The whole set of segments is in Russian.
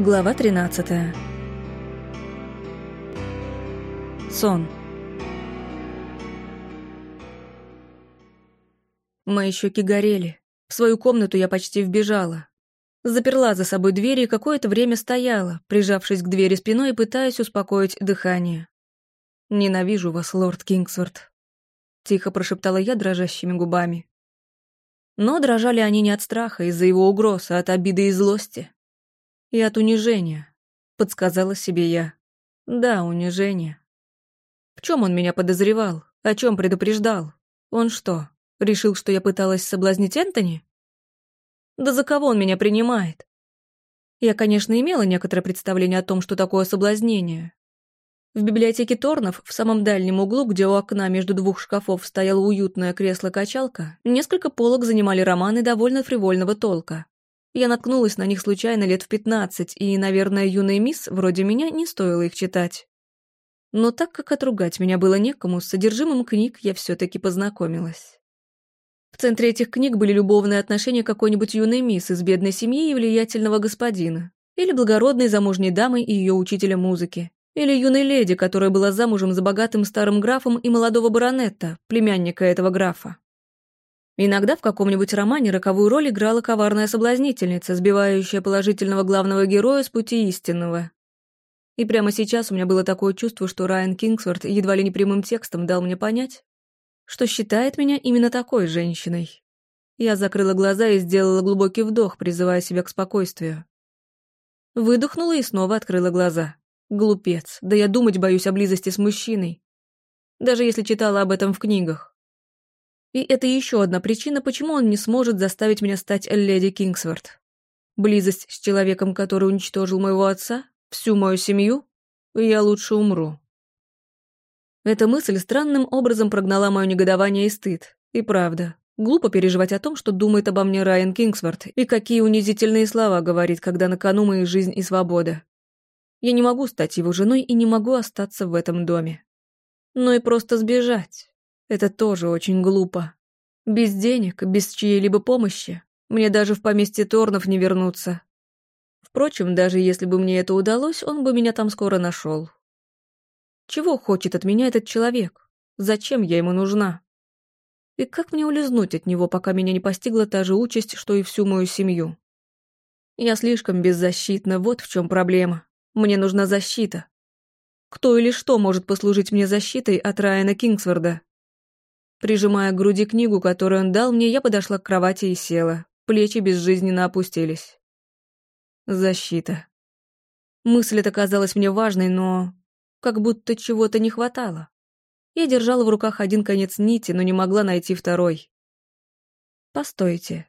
Глава 13 Сон Мои щеки горели. В свою комнату я почти вбежала. Заперла за собой дверь и какое-то время стояла, прижавшись к двери спиной и пытаясь успокоить дыхание. «Ненавижу вас, лорд Кингсворт», — тихо прошептала я дрожащими губами. Но дрожали они не от страха из-за его угроз, а от обиды и злости. И от унижения, подсказала себе я. Да, унижение. В чем он меня подозревал? О чем предупреждал? Он что, решил, что я пыталась соблазнить Энтони? Да за кого он меня принимает? Я, конечно, имела некоторое представление о том, что такое соблазнение. В библиотеке Торнов, в самом дальнем углу, где у окна между двух шкафов стояло уютное кресло-качалка, несколько полок занимали романы довольно фривольного толка. Я наткнулась на них случайно лет в пятнадцать, и, наверное, юная мисс, вроде меня, не стоило их читать. Но так как отругать меня было некому, с содержимым книг я все-таки познакомилась. В центре этих книг были любовные отношения какой-нибудь юной мисс из бедной семьи и влиятельного господина, или благородной замужней дамы и ее учителя музыки, или юной леди, которая была замужем за богатым старым графом и молодого баронетта, племянника этого графа. Иногда в каком-нибудь романе роковую роль играла коварная соблазнительница, сбивающая положительного главного героя с пути истинного. И прямо сейчас у меня было такое чувство, что Райан Кингсворт едва ли не прямым текстом дал мне понять, что считает меня именно такой женщиной. Я закрыла глаза и сделала глубокий вдох, призывая себя к спокойствию. Выдохнула и снова открыла глаза. Глупец, да я думать боюсь о близости с мужчиной. Даже если читала об этом в книгах. И это еще одна причина, почему он не сможет заставить меня стать леди Кингсворт. Близость с человеком, который уничтожил моего отца, всю мою семью, я лучше умру. Эта мысль странным образом прогнала мое негодование и стыд. И правда, глупо переживать о том, что думает обо мне Райан Кингсворт, и какие унизительные слова говорит, когда на кону моя жизнь и свобода. Я не могу стать его женой и не могу остаться в этом доме. Но и просто сбежать. Это тоже очень глупо. Без денег, без чьей-либо помощи. Мне даже в поместье Торнов не вернуться. Впрочем, даже если бы мне это удалось, он бы меня там скоро нашел. Чего хочет от меня этот человек? Зачем я ему нужна? И как мне улизнуть от него, пока меня не постигла та же участь, что и всю мою семью? Я слишком беззащитна, вот в чем проблема. Мне нужна защита. Кто или что может послужить мне защитой от Райана Кингсворда? Прижимая к груди книгу, которую он дал мне, я подошла к кровати и села. Плечи безжизненно опустились. Защита. Мысль эта казалась мне важной, но как будто чего-то не хватало. Я держала в руках один конец нити, но не могла найти второй. Постойте.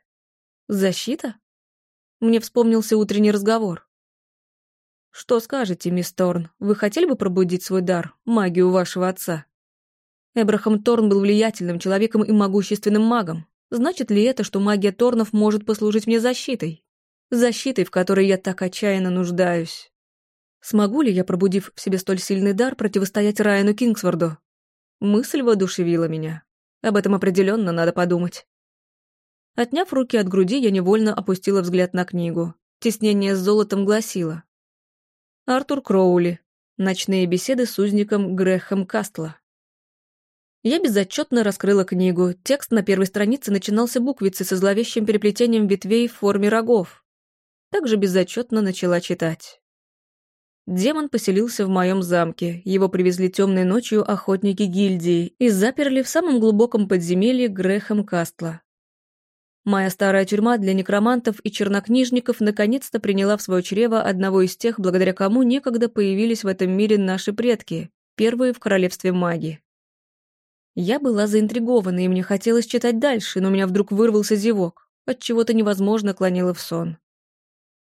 Защита? Мне вспомнился утренний разговор. Что скажете, мисс Торн, вы хотели бы пробудить свой дар, магию вашего отца? Эбрахам Торн был влиятельным человеком и могущественным магом. Значит ли это, что магия Торнов может послужить мне защитой? Защитой, в которой я так отчаянно нуждаюсь. Смогу ли я, пробудив в себе столь сильный дар, противостоять Райану Кингсворду? Мысль воодушевила меня. Об этом определенно надо подумать. Отняв руки от груди, я невольно опустила взгляд на книгу. Теснение с золотом гласило. Артур Кроули. Ночные беседы с узником Грэхэм Кастла. Я безотчетно раскрыла книгу. Текст на первой странице начинался буквицей со зловещим переплетением ветвей в форме рогов. Также безотчетно начала читать. Демон поселился в моем замке. Его привезли темной ночью охотники гильдии и заперли в самом глубоком подземелье Грехом Кастла. Моя старая тюрьма для некромантов и чернокнижников наконец-то приняла в свое чрево одного из тех, благодаря кому некогда появились в этом мире наши предки, первые в королевстве маги. Я была заинтригована, и мне хотелось читать дальше, но у меня вдруг вырвался зевок, от чего то невозможно клонило в сон.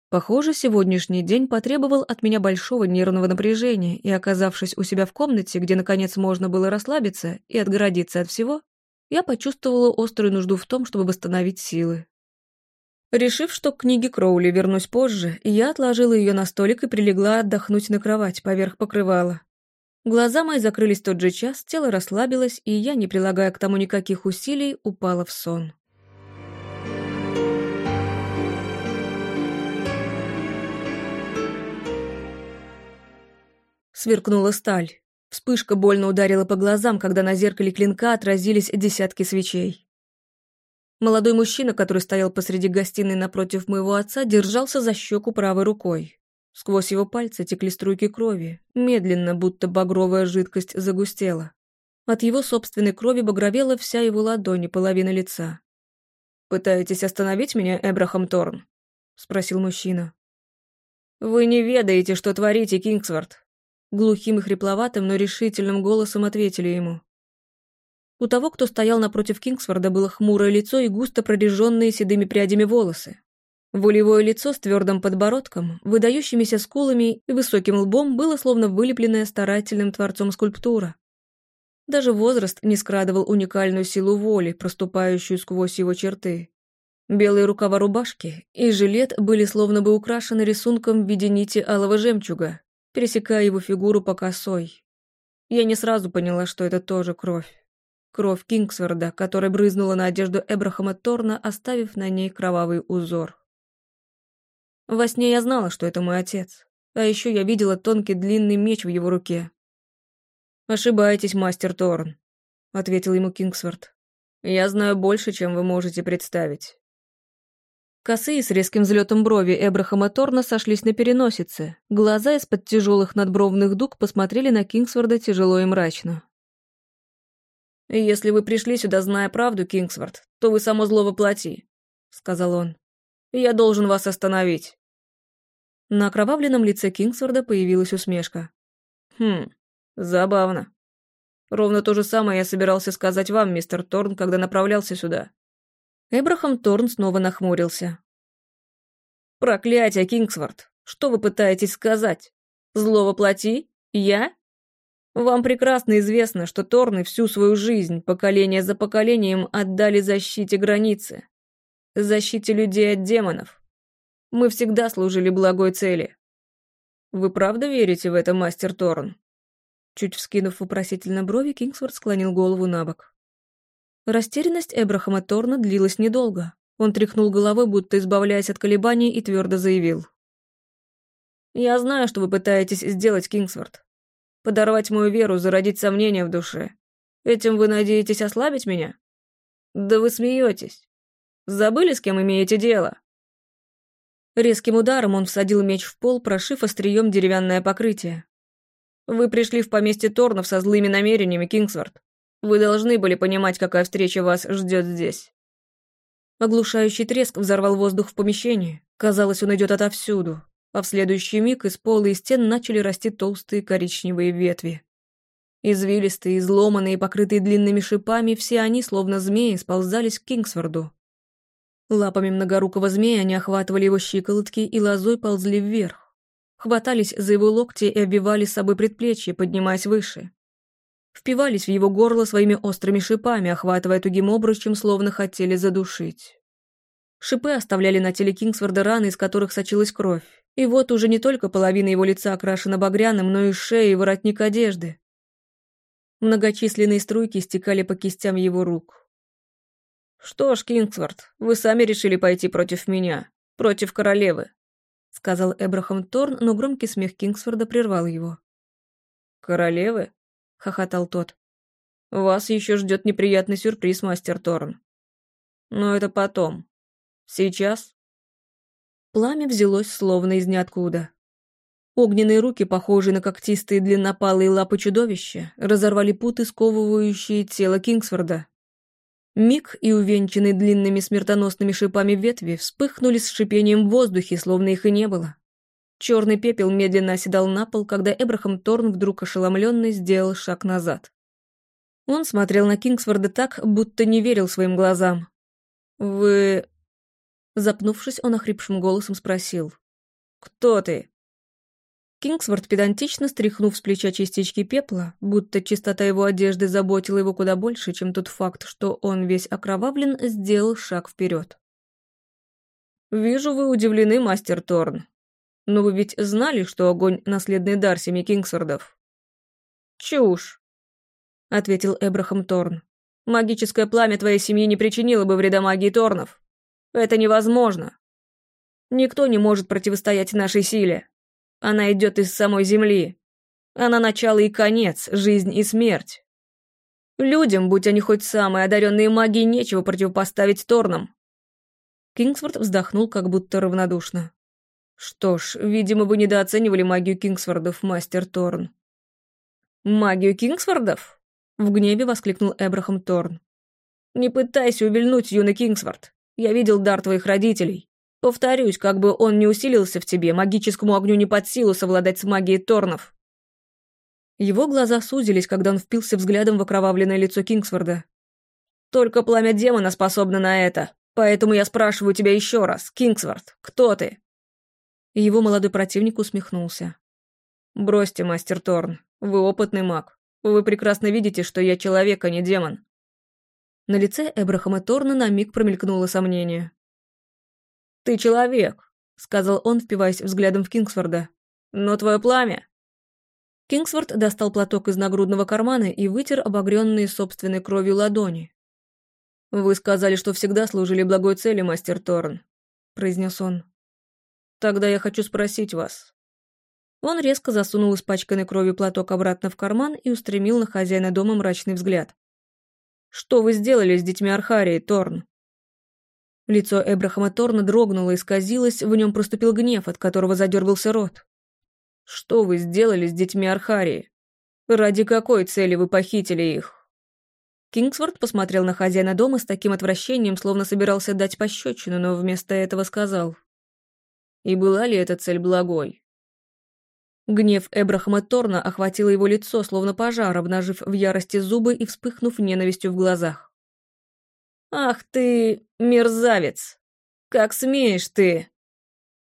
Похоже, сегодняшний день потребовал от меня большого нервного напряжения, и, оказавшись у себя в комнате, где, наконец, можно было расслабиться и отгородиться от всего, я почувствовала острую нужду в том, чтобы восстановить силы. Решив, что к книге Кроули вернусь позже, я отложила ее на столик и прилегла отдохнуть на кровать поверх покрывала. Глаза мои закрылись в тот же час, тело расслабилось, и я, не прилагая к тому никаких усилий, упала в сон. Сверкнула сталь. Вспышка больно ударила по глазам, когда на зеркале клинка отразились десятки свечей. Молодой мужчина, который стоял посреди гостиной напротив моего отца, держался за щеку правой рукой. Сквозь его пальцы текли струйки крови, медленно, будто багровая жидкость загустела. От его собственной крови багровела вся его ладонь и половина лица. «Пытаетесь остановить меня, Эбрахам Торн?» — спросил мужчина. «Вы не ведаете, что творите, Кингсворт!» Глухим и хрипловатым, но решительным голосом ответили ему. У того, кто стоял напротив Кингсфорда, было хмурое лицо и густо прореженные седыми прядями волосы. Волевое лицо с твердым подбородком, выдающимися скулами и высоким лбом было словно вылепленная старательным творцом скульптура. Даже возраст не скрадывал уникальную силу воли, проступающую сквозь его черты. Белые рукава рубашки и жилет были словно бы украшены рисунком в виде нити алого жемчуга, пересекая его фигуру по косой. Я не сразу поняла, что это тоже кровь. Кровь Кингсворда, которая брызнула на одежду Эбрахама Торна, оставив на ней кровавый узор. Во сне я знала, что это мой отец. А еще я видела тонкий длинный меч в его руке. «Ошибаетесь, мастер Торн», — ответил ему Кингсворт. «Я знаю больше, чем вы можете представить». Косые с резким взлетом брови Эбрахама Торна сошлись на переносице. Глаза из-под тяжелых надбровных дуг посмотрели на Кингсворда тяжело и мрачно. «Если вы пришли сюда, зная правду, Кингсворт, то вы само зло воплоти», — сказал он. «Я должен вас остановить». На окровавленном лице Кингсворда появилась усмешка. «Хм, забавно. Ровно то же самое я собирался сказать вам, мистер Торн, когда направлялся сюда». Эбрахам Торн снова нахмурился. «Проклятие, Кингсворт! Что вы пытаетесь сказать? Зло воплоти? Я? Вам прекрасно известно, что Торны всю свою жизнь, поколение за поколением, отдали защите границы. Защите людей от демонов. Мы всегда служили благой цели. Вы правда верите в это, мастер Торн? Чуть вскинув вопросительно брови, Кингсворт склонил голову на бок. Растерянность Эбрахама Торна длилась недолго. Он тряхнул головой, будто избавляясь от колебаний, и твердо заявил. «Я знаю, что вы пытаетесь сделать, Кингсворт. Подорвать мою веру, зародить сомнения в душе. Этим вы надеетесь ослабить меня? Да вы смеетесь. Забыли, с кем имеете дело?» Резким ударом он всадил меч в пол, прошив острием деревянное покрытие. «Вы пришли в поместье Торнов со злыми намерениями, Кингсворт. Вы должны были понимать, какая встреча вас ждет здесь». Оглушающий треск взорвал воздух в помещении. Казалось, он идет отовсюду а в следующий миг из пола и стен начали расти толстые коричневые ветви. Извилистые, изломанные, покрытые длинными шипами, все они, словно змеи, сползались к Кингсворду. Лапами многорукого змея они охватывали его щиколотки и лозой ползли вверх. Хватались за его локти и обвивали с собой предплечье, поднимаясь выше. Впивались в его горло своими острыми шипами, охватывая тугим обручем, словно хотели задушить. Шипы оставляли на теле Кингсворда раны, из которых сочилась кровь. И вот уже не только половина его лица окрашена багряным, но и шея и воротник одежды. Многочисленные струйки стекали по кистям его рук. «Что ж, Кингсворт, вы сами решили пойти против меня, против королевы», сказал Эбрахам Торн, но громкий смех Кингсворда прервал его. «Королевы?» — хохотал тот. «Вас еще ждет неприятный сюрприз, мастер Торн. Но это потом. Сейчас?» Пламя взялось словно из ниоткуда. Огненные руки, похожие на когтистые длиннопалые лапы чудовища, разорвали путы, сковывающие тело Кингсфорда. Миг и увенчанные длинными смертоносными шипами ветви вспыхнули с шипением в воздухе, словно их и не было. Черный пепел медленно оседал на пол, когда Эбрахам Торн вдруг ошеломленный сделал шаг назад. Он смотрел на Кингсфорда так, будто не верил своим глазам. «Вы... Запнувшись, он охрипшим голосом спросил. «Кто ты?» Кингсворт, педантично стряхнув с плеча частички пепла, будто чистота его одежды заботила его куда больше, чем тот факт, что он весь окровавлен, сделал шаг вперед. «Вижу, вы удивлены, мастер Торн. Но вы ведь знали, что огонь — наследный дар семи Кингсвордов?» «Чушь», — ответил Эбрахам Торн. «Магическое пламя твоей семьи не причинило бы вреда магии Торнов. Это невозможно. Никто не может противостоять нашей силе. Она идет из самой земли. Она начало и конец, жизнь и смерть. Людям, будь они хоть самые одаренные маги, нечего противопоставить Торнам. Кингсворт вздохнул, как будто равнодушно. Что ж, видимо, вы недооценивали магию Кингсвордов, мастер Торн. Магию Кингсвордов? В гневе воскликнул Эбрахам Торн. Не пытайся увильнуть, юный Кингсворт. Я видел дар твоих родителей. Повторюсь, как бы он не усилился в тебе, магическому огню не под силу совладать с магией Торнов. Его глаза сузились, когда он впился взглядом в окровавленное лицо Кингсворда. «Только пламя демона способно на это, поэтому я спрашиваю тебя еще раз, Кингсворд, кто ты?» Его молодой противник усмехнулся. «Бросьте, мастер Торн, вы опытный маг. Вы прекрасно видите, что я человек, а не демон». На лице Эбрахама Торна на миг промелькнуло сомнение. «Ты человек», — сказал он, впиваясь взглядом в Кингсворда. «Но твое пламя...» Кингсворт достал платок из нагрудного кармана и вытер обогренные собственной кровью ладони. «Вы сказали, что всегда служили благой цели, мастер Торн», — произнес он. «Тогда я хочу спросить вас». Он резко засунул испачканный кровью платок обратно в карман и устремил на хозяина дома мрачный взгляд. «Что вы сделали с детьми Архарии, Торн?» Лицо Эбрахама Торна дрогнуло и исказилось, в нем проступил гнев, от которого задергался рот. «Что вы сделали с детьми Архарии? Ради какой цели вы похитили их?» Кингсворт посмотрел на хозяина дома с таким отвращением, словно собирался дать пощечину, но вместо этого сказал. И была ли эта цель благой? Гнев Эбрахама Торна охватил его лицо, словно пожар, обнажив в ярости зубы и вспыхнув ненавистью в глазах. «Ах ты, мерзавец! Как смеешь ты!»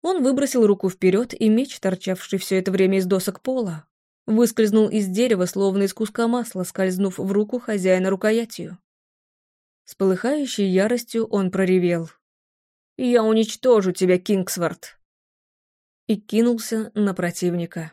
Он выбросил руку вперед, и меч, торчавший все это время из досок пола, выскользнул из дерева, словно из куска масла, скользнув в руку хозяина рукоятью. С полыхающей яростью он проревел. «Я уничтожу тебя, Кингсворт!» и кинулся на противника.